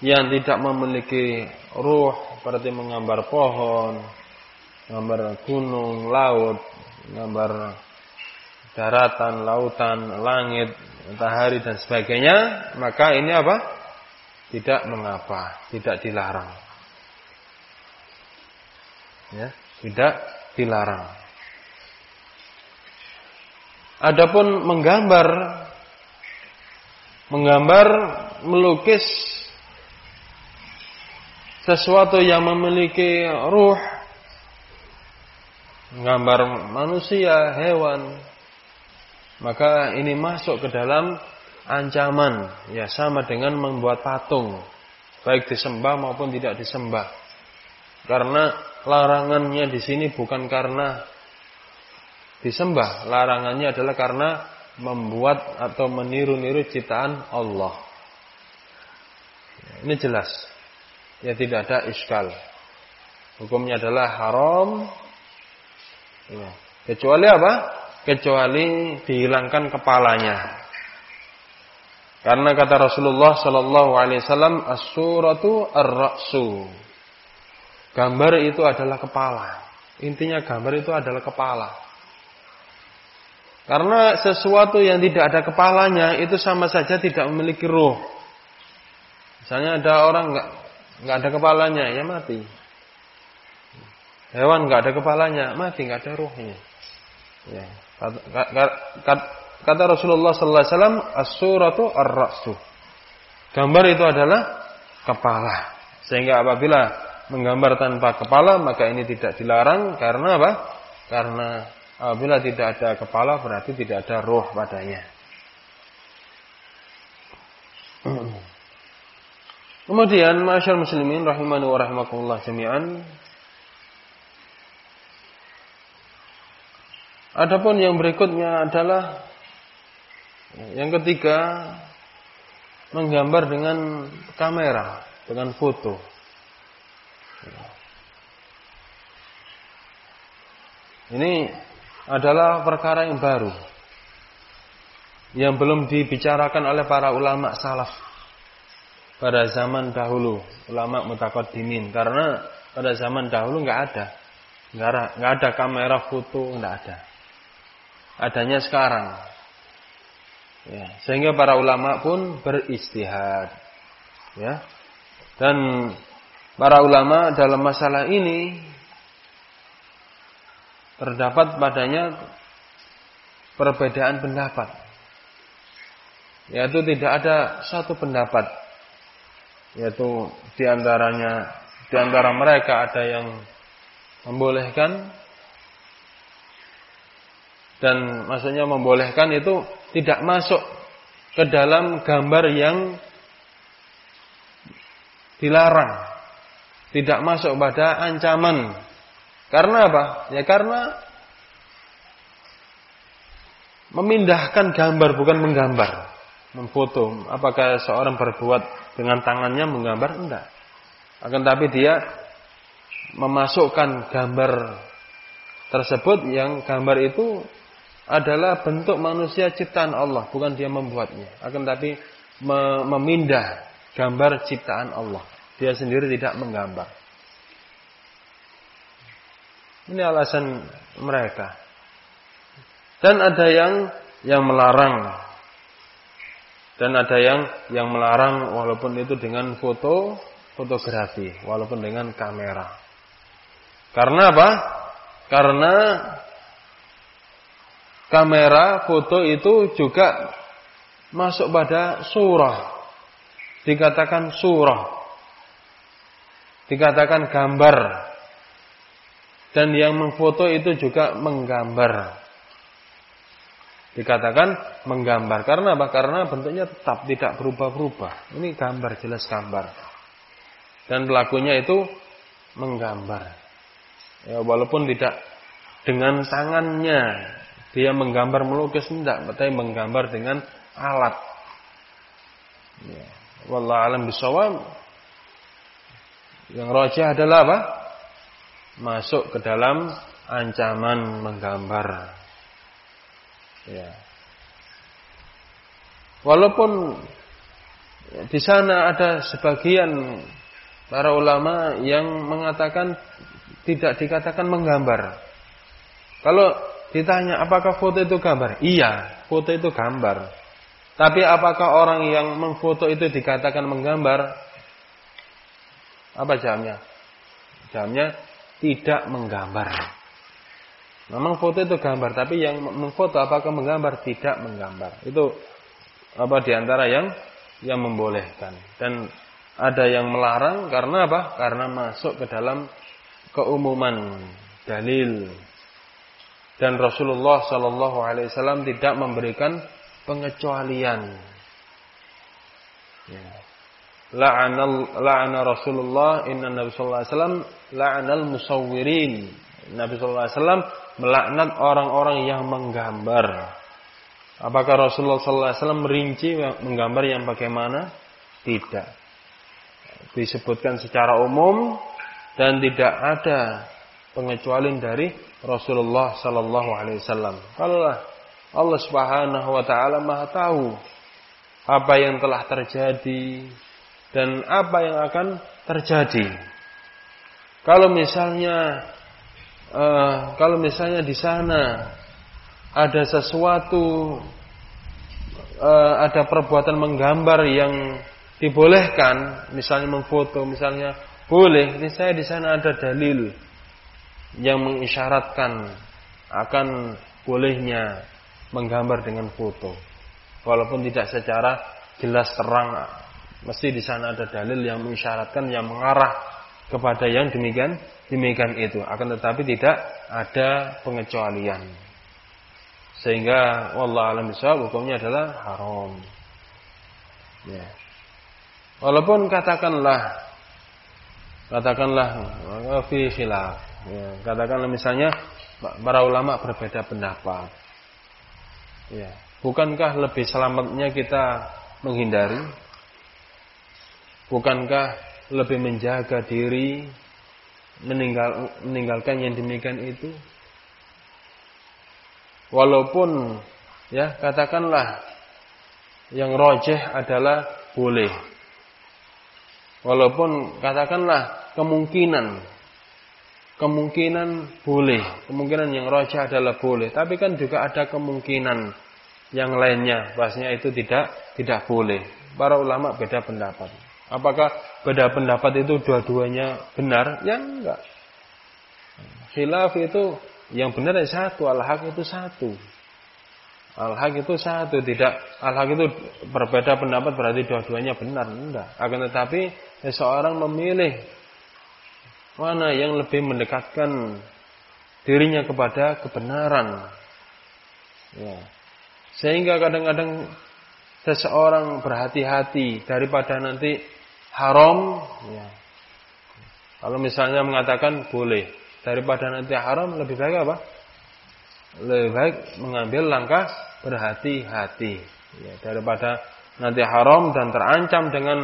yang tidak memiliki ruh, berarti menggambar pohon, gambar gunung, laut, gambar daratan, lautan, langit, matahari dan sebagainya, maka ini apa? Tidak mengapa, tidak dilarang. Ya, tidak dilarang. Adapun menggambar menggambar melukis sesuatu yang memiliki ruh gambar manusia, hewan, maka ini masuk ke dalam ancaman, ya sama dengan membuat patung, baik disembah maupun tidak disembah. Karena larangannya di sini bukan karena disembah, larangannya adalah karena membuat atau meniru-niru ciptaan Allah. Ini jelas. Ya tidak ada iskal. Hukumnya adalah haram Ya. Kecuali apa? Kecuali dihilangkan kepalanya. Karena kata Rasulullah sallallahu alaihi wasallam as-suratu. Gambar itu adalah kepala. Intinya gambar itu adalah kepala. Karena sesuatu yang tidak ada kepalanya itu sama saja tidak memiliki roh. Misalnya ada orang nggak nggak ada kepalanya, ya mati. Hewan nggak ada kepalanya, mati nggak ada ruhnya. Ya. Kata, Rasulullah sallallahu alaihi wasallam, as-suratu. Gambar itu adalah kepala. Sehingga apabila menggambar tanpa kepala, maka ini tidak dilarang karena apa? Karena apabila tidak ada kepala berarti tidak ada roh padanya. Kemudian masyarakat muslimin rahimani wa rahimakumullah jami'an Adapun yang berikutnya adalah yang ketiga menggambar dengan kamera, dengan foto. Ini adalah perkara yang baru yang belum dibicarakan oleh para ulama salaf pada zaman dahulu, ulama mutakaddimin karena pada zaman dahulu Nggak ada, nggak ada kamera foto, nggak ada. Adanya sekarang. Ya, sehingga para ulama pun beristihad. Ya. Dan para ulama dalam masalah ini terdapat padanya perbedaan pendapat. Yaitu tidak ada satu pendapat. Yaitu di antaranya di antara mereka ada yang membolehkan dan maksudnya membolehkan itu tidak masuk ke dalam gambar yang dilarang. Tidak masuk pada ancaman. Karena apa? Ya karena memindahkan gambar bukan menggambar. Memfoto. Apakah seorang berbuat dengan tangannya menggambar? Enggak. Akan tapi dia memasukkan gambar tersebut yang gambar itu adalah bentuk manusia ciptaan Allah, bukan dia membuatnya. Akan tapi memindah gambar ciptaan Allah. Dia sendiri tidak menggambar. Ini alasan mereka. Dan ada yang yang melarang. Dan ada yang yang melarang walaupun itu dengan foto, fotografi, walaupun dengan kamera. Karena apa? Karena kamera, foto itu juga masuk pada surah dikatakan surah, dikatakan gambar, dan yang mengfoto itu juga menggambar. Dikatakan menggambar karena apa? Karena bentuknya tetap tidak berubah-berubah. Ini gambar jelas gambar. Dan pelakunya itu menggambar. Ya, walaupun tidak dengan tangannya dia menggambar melukis tidak, tapi menggambar dengan alat. Ya. Wallah alam bisawab. Yang rojah adalah apa? Masuk ke dalam ancaman menggambar. Ya. Walaupun di sana ada sebagian para ulama yang mengatakan tidak dikatakan menggambar. Kalau ditanya apakah foto itu gambar? Iya, foto itu gambar. Tapi apakah orang yang mengfoto itu dikatakan menggambar? Apa jamnya? Jamnya tidak menggambar. Memang foto itu gambar, tapi yang mengfoto apakah menggambar? Tidak menggambar. Itu apa di antara yang yang membolehkan. Dan ada yang melarang karena apa? Karena masuk ke dalam keumuman dalil. Dan Rasulullah Shallallahu Alaihi Wasallam tidak memberikan pengecualian. Ya. La'ana la'ana Rasulullah inna Nabi sallallahu alaihi wasallam la'anal musawwirin. Nabi sallallahu alaihi wasallam melaknat orang-orang yang menggambar. Apakah Rasulullah sallallahu alaihi wasallam merinci menggambar yang bagaimana? Tidak. Disebutkan secara umum dan tidak ada pengecualian dari Rasulullah sallallahu alaihi wasallam. Kalau Allah Subhanahu wa taala Maha tahu apa yang telah terjadi dan apa yang akan terjadi. Kalau misalnya uh, kalau misalnya di sana ada sesuatu uh, ada perbuatan menggambar yang dibolehkan, misalnya memfoto, misalnya boleh, ini saya di sana ada dalil yang mengisyaratkan akan bolehnya menggambar dengan foto. Walaupun tidak secara jelas terang, mesti di sana ada dalil yang mengisyaratkan yang mengarah kepada yang demikian demikian itu. Akan tetapi tidak ada pengecualian. Sehingga wallah alam bisawab hukumnya adalah haram. Ya. Walaupun katakanlah katakanlah fi khilaf. Ya, katakanlah misalnya para ulama berbeda pendapat. Ya. Bukankah lebih selamatnya kita menghindari? Bukankah lebih menjaga diri meninggal meninggalkan yang demikian itu? Walaupun ya katakanlah yang rojeh adalah boleh. Walaupun katakanlah kemungkinan kemungkinan boleh, kemungkinan yang roja adalah boleh, tapi kan juga ada kemungkinan yang lainnya, bahasanya itu tidak tidak boleh. Para ulama beda pendapat. Apakah beda pendapat itu dua-duanya benar? Ya enggak. Khilaf itu yang benar yang satu, al-haq itu satu. Al-haq itu satu, tidak al-haq itu berbeda pendapat berarti dua-duanya benar, enggak. Akan tetapi seseorang memilih mana yang lebih mendekatkan dirinya kepada kebenaran. Ya. Sehingga kadang-kadang seseorang berhati-hati daripada nanti haram. Ya. Kalau misalnya mengatakan boleh, daripada nanti haram lebih baik apa? Lebih baik mengambil langkah berhati-hati ya, daripada nanti haram dan terancam dengan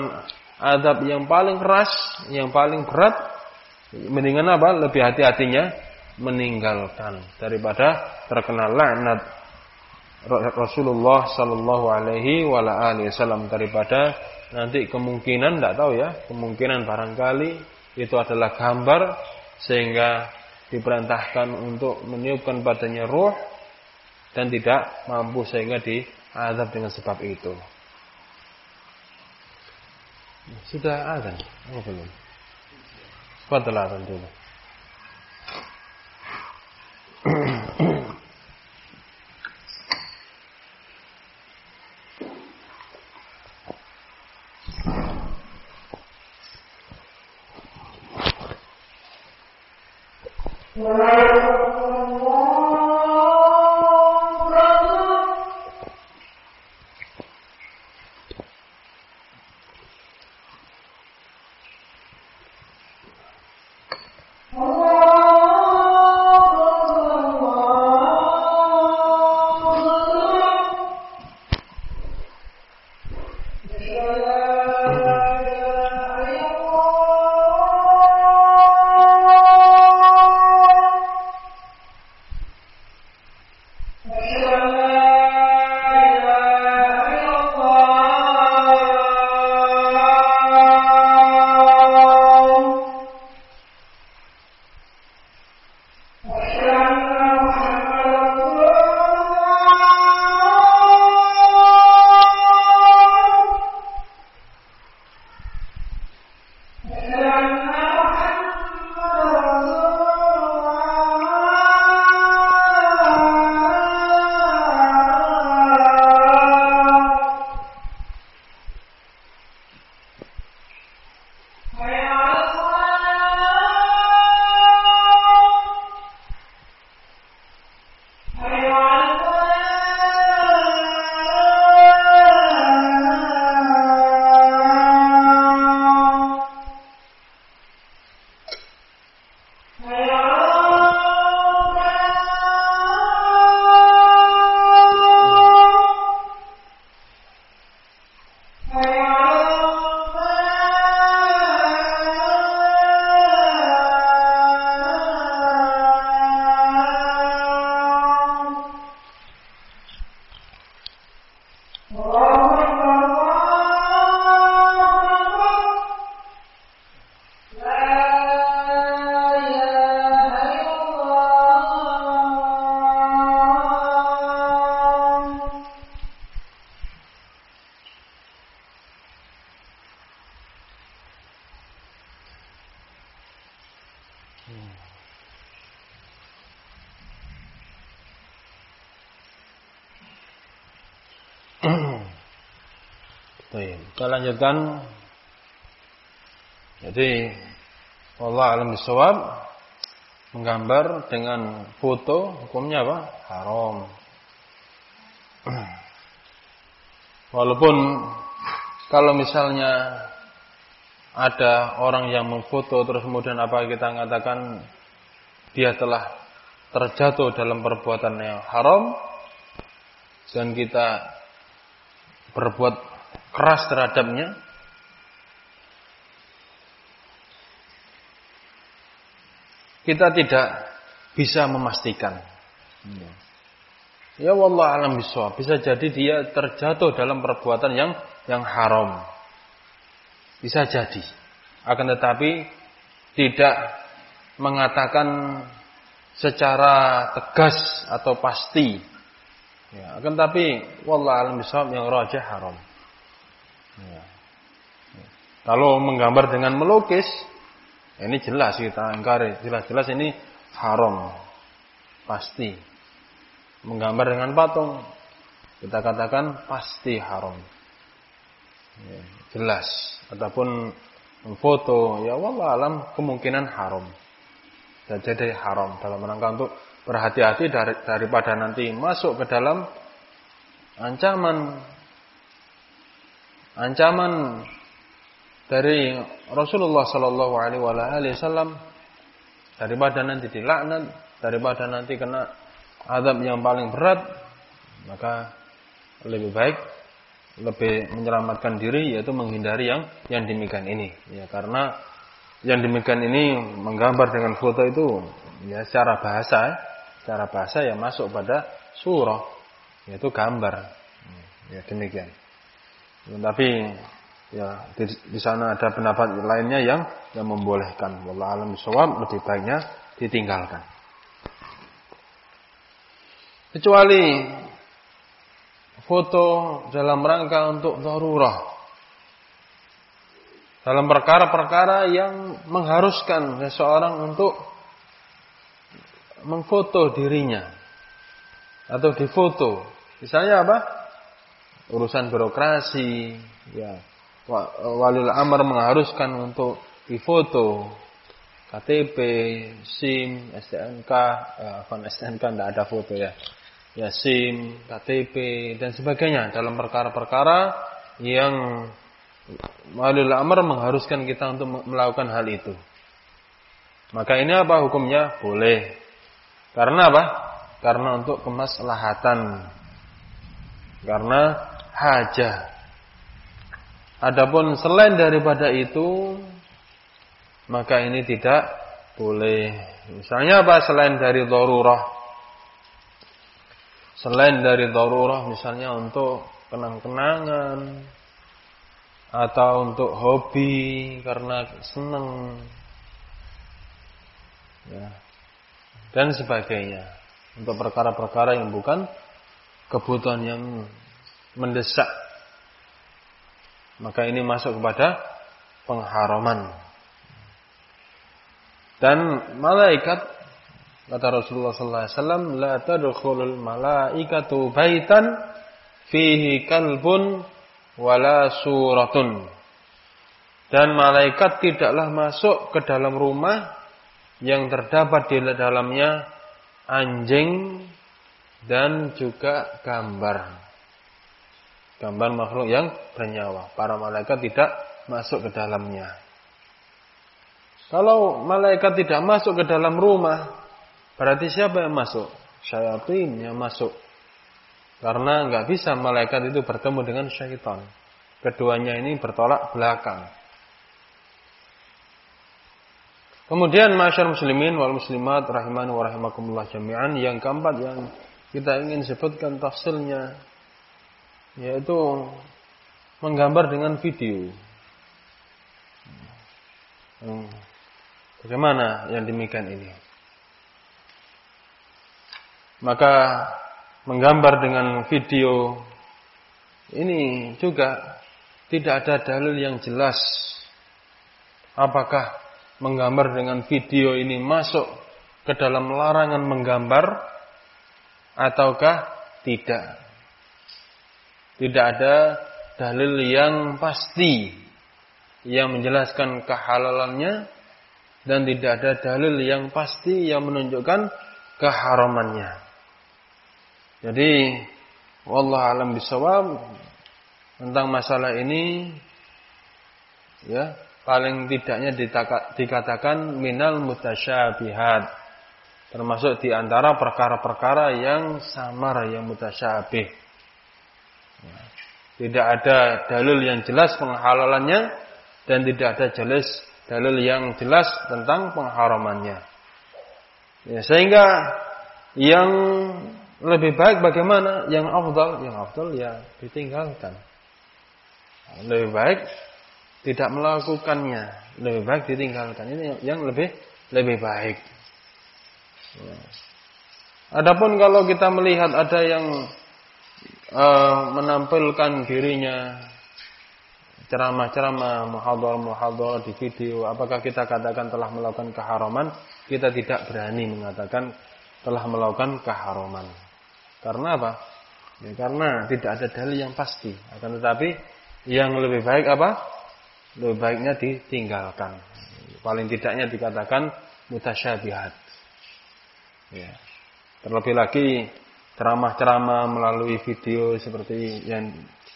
adab yang paling keras, yang paling berat Mendingan apa? Lebih hati-hatinya meninggalkan daripada terkena laknat Rasulullah Sallallahu Alaihi Wasallam daripada Nanti kemungkinan tidak tahu ya, kemungkinan barangkali itu adalah gambar sehingga diperintahkan untuk meniupkan padanya roh dan tidak mampu sehingga diazab dengan sebab itu. Sudah ada Oh belum. sudah azan dulu. Kita lanjutkan. Jadi Allah alam bisawab menggambar dengan foto hukumnya apa? Haram. Walaupun kalau misalnya ada orang yang memfoto terus kemudian apa kita mengatakan dia telah terjatuh dalam perbuatan yang haram dan kita berbuat keras terhadapnya kita tidak bisa memastikan. Ya Allah alam biswa. Bisa jadi dia terjatuh dalam perbuatan yang yang haram. Bisa jadi. Akan tetapi tidak mengatakan secara tegas atau pasti. Ya, akan tapi wallah alam bisawab yang rajih haram. Ya. Kalau menggambar dengan melukis, ini jelas kita angkari, jelas-jelas ini haram. Pasti. Menggambar dengan patung, kita katakan pasti haram. Ya, jelas. Ataupun foto, ya wallah alam kemungkinan haram. Jadi haram dalam rangka untuk berhati-hati dari, daripada nanti masuk ke dalam ancaman ancaman dari Rasulullah Sallallahu Alaihi Wasallam daripada nanti dilaknat daripada nanti kena adab yang paling berat maka lebih baik lebih menyelamatkan diri yaitu menghindari yang yang demikian ini. Ya karena yang demikian ini menggambar dengan foto itu ya secara bahasa secara bahasa ya masuk pada surah yaitu gambar. Ya demikian tapi ya di, di sana ada pendapat lainnya yang yang membolehkan wallah alam sawab lebih baiknya ditinggalkan kecuali foto dalam rangka untuk darurah. Dalam perkara-perkara yang mengharuskan seseorang untuk mengfoto dirinya atau difoto. Misalnya apa? Urusan birokrasi, ya. Walil amr mengharuskan untuk difoto KTP, SIM, STNK, eh, STNK tidak ada foto ya ya SIM, KTP dan sebagainya dalam perkara-perkara yang Walil Amr mengharuskan kita untuk melakukan hal itu. Maka ini apa hukumnya? Boleh. Karena apa? Karena untuk kemaslahatan. Karena hajah. Adapun selain daripada itu, maka ini tidak boleh. Misalnya apa? Selain dari darurah Selain dari darurah misalnya untuk kenang-kenangan atau untuk hobi karena senang ya dan sebagainya untuk perkara-perkara yang bukan kebutuhan yang mendesak maka ini masuk kepada pengharaman dan malaikat Kata Rasulullah sallallahu alaihi wasallam, "La tadkhulul malaikatu baitan fihi kalbun wala suratun." Dan malaikat tidaklah masuk ke dalam rumah yang terdapat di dalamnya anjing dan juga gambar. Gambar makhluk yang bernyawa. Para malaikat tidak masuk ke dalamnya. Kalau malaikat tidak masuk ke dalam rumah, Berarti siapa yang masuk? Syaitan yang masuk. Karena nggak bisa malaikat itu bertemu dengan syaitan. Keduanya ini bertolak belakang. Kemudian masyarakat muslimin wal muslimat rahimani wa rahimakumullah jami'an yang keempat yang kita ingin sebutkan tafsirnya yaitu menggambar dengan video. Hmm. Bagaimana yang demikian ini? Maka menggambar dengan video ini juga tidak ada dalil yang jelas apakah menggambar dengan video ini masuk ke dalam larangan menggambar ataukah tidak. Tidak ada dalil yang pasti yang menjelaskan kehalalannya dan tidak ada dalil yang pasti yang menunjukkan keharamannya. Jadi wallah alam bisawab tentang masalah ini ya paling tidaknya dikatakan minal mutasyabihat termasuk di antara perkara-perkara yang samar yang mutasyabih. Tidak ada dalil yang jelas penghalalannya dan tidak ada jelas dalil yang jelas tentang pengharamannya. Ya, sehingga yang lebih baik bagaimana? Yang afdal, yang afdal ya ditinggalkan. Lebih baik tidak melakukannya, lebih baik ditinggalkan. Ini yang lebih lebih baik. Ya. Adapun kalau kita melihat ada yang uh, menampilkan dirinya ceramah-ceramah, muhadhar-muhadhar di video, apakah kita katakan telah melakukan keharaman? Kita tidak berani mengatakan telah melakukan keharaman. Karena apa? Ya, karena tidak ada dalil yang pasti. Akan tetapi yang lebih baik apa? Lebih baiknya ditinggalkan. Paling tidaknya dikatakan mutasyabihat. Ya. Terlebih lagi ceramah-ceramah melalui video seperti yang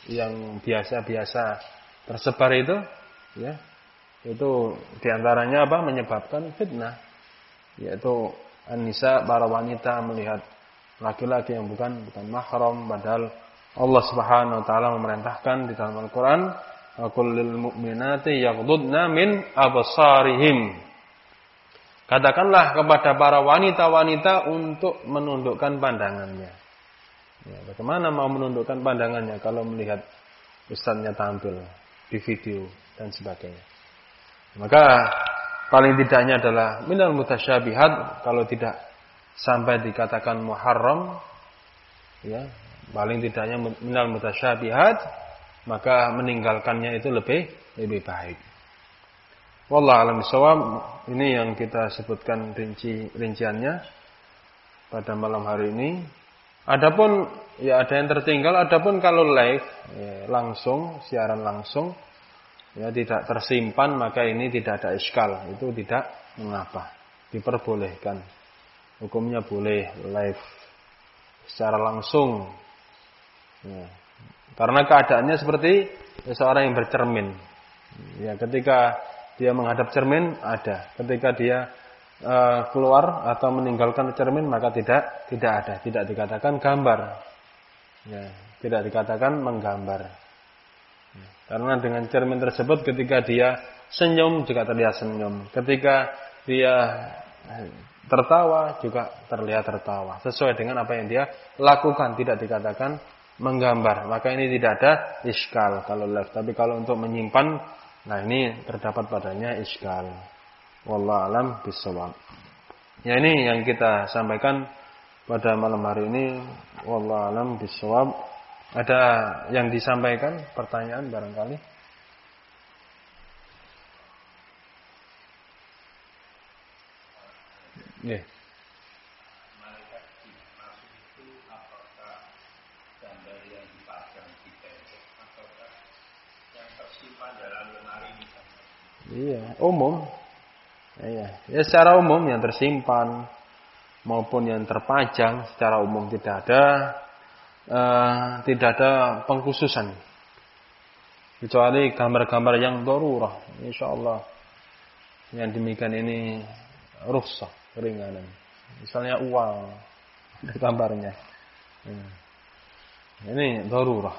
yang biasa-biasa tersebar itu ya. Itu di antaranya apa? Menyebabkan fitnah yaitu anissa para wanita melihat laki-laki yang bukan bukan mahram padahal Allah Subhanahu wa taala memerintahkan di dalam Al-Qur'an kullil mu'minati yaghdudna min absarihim Katakanlah kepada para wanita-wanita untuk menundukkan pandangannya. Ya, bagaimana mau menundukkan pandangannya kalau melihat ustadznya tampil? di video dan sebagainya. Maka paling tidaknya adalah minal mutasyabihat kalau tidak sampai dikatakan muharram ya, paling tidaknya minal mutasyabihat maka meninggalkannya itu lebih lebih baik. Wallah alam bisawab ini yang kita sebutkan rinci rinciannya pada malam hari ini. Adapun ya ada yang tertinggal, adapun kalau live ya, langsung siaran langsung ya tidak tersimpan maka ini tidak ada iskal, itu tidak mengapa, diperbolehkan. Hukumnya boleh live secara langsung. Ya. Karena keadaannya seperti seorang yang bercermin. Ya, ketika dia menghadap cermin ada, ketika dia Eh, keluar atau meninggalkan cermin maka tidak tidak ada, tidak dikatakan gambar. Ya, tidak dikatakan menggambar. Ya, karena dengan cermin tersebut ketika dia senyum juga terlihat senyum, ketika dia eh, tertawa juga terlihat tertawa, sesuai dengan apa yang dia lakukan, tidak dikatakan menggambar. Maka ini tidak ada iskal kalau live, tapi kalau untuk menyimpan nah ini terdapat padanya iskal. Wallah alam bisawab. Ya ini yang kita sampaikan pada malam hari ini. Wallah alam bisawab. Ada yang disampaikan pertanyaan barangkali? Yeah. Iya, umum. Ya, ya secara umum yang tersimpan maupun yang terpajang secara umum tidak ada uh, tidak ada pengkhususan. Kecuali gambar-gambar yang darurah insyaallah. Yang demikian ini rukhsah keringanan. Misalnya uang ada gambarnya. Ya. ini darurah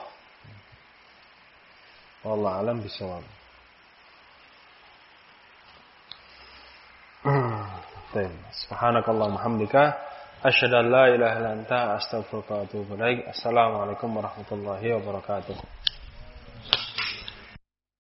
Allah alam bisawab Subhanakallah muhamdika. Asyadu an la ilaha Assalamualaikum warahmatullahi wabarakatuh.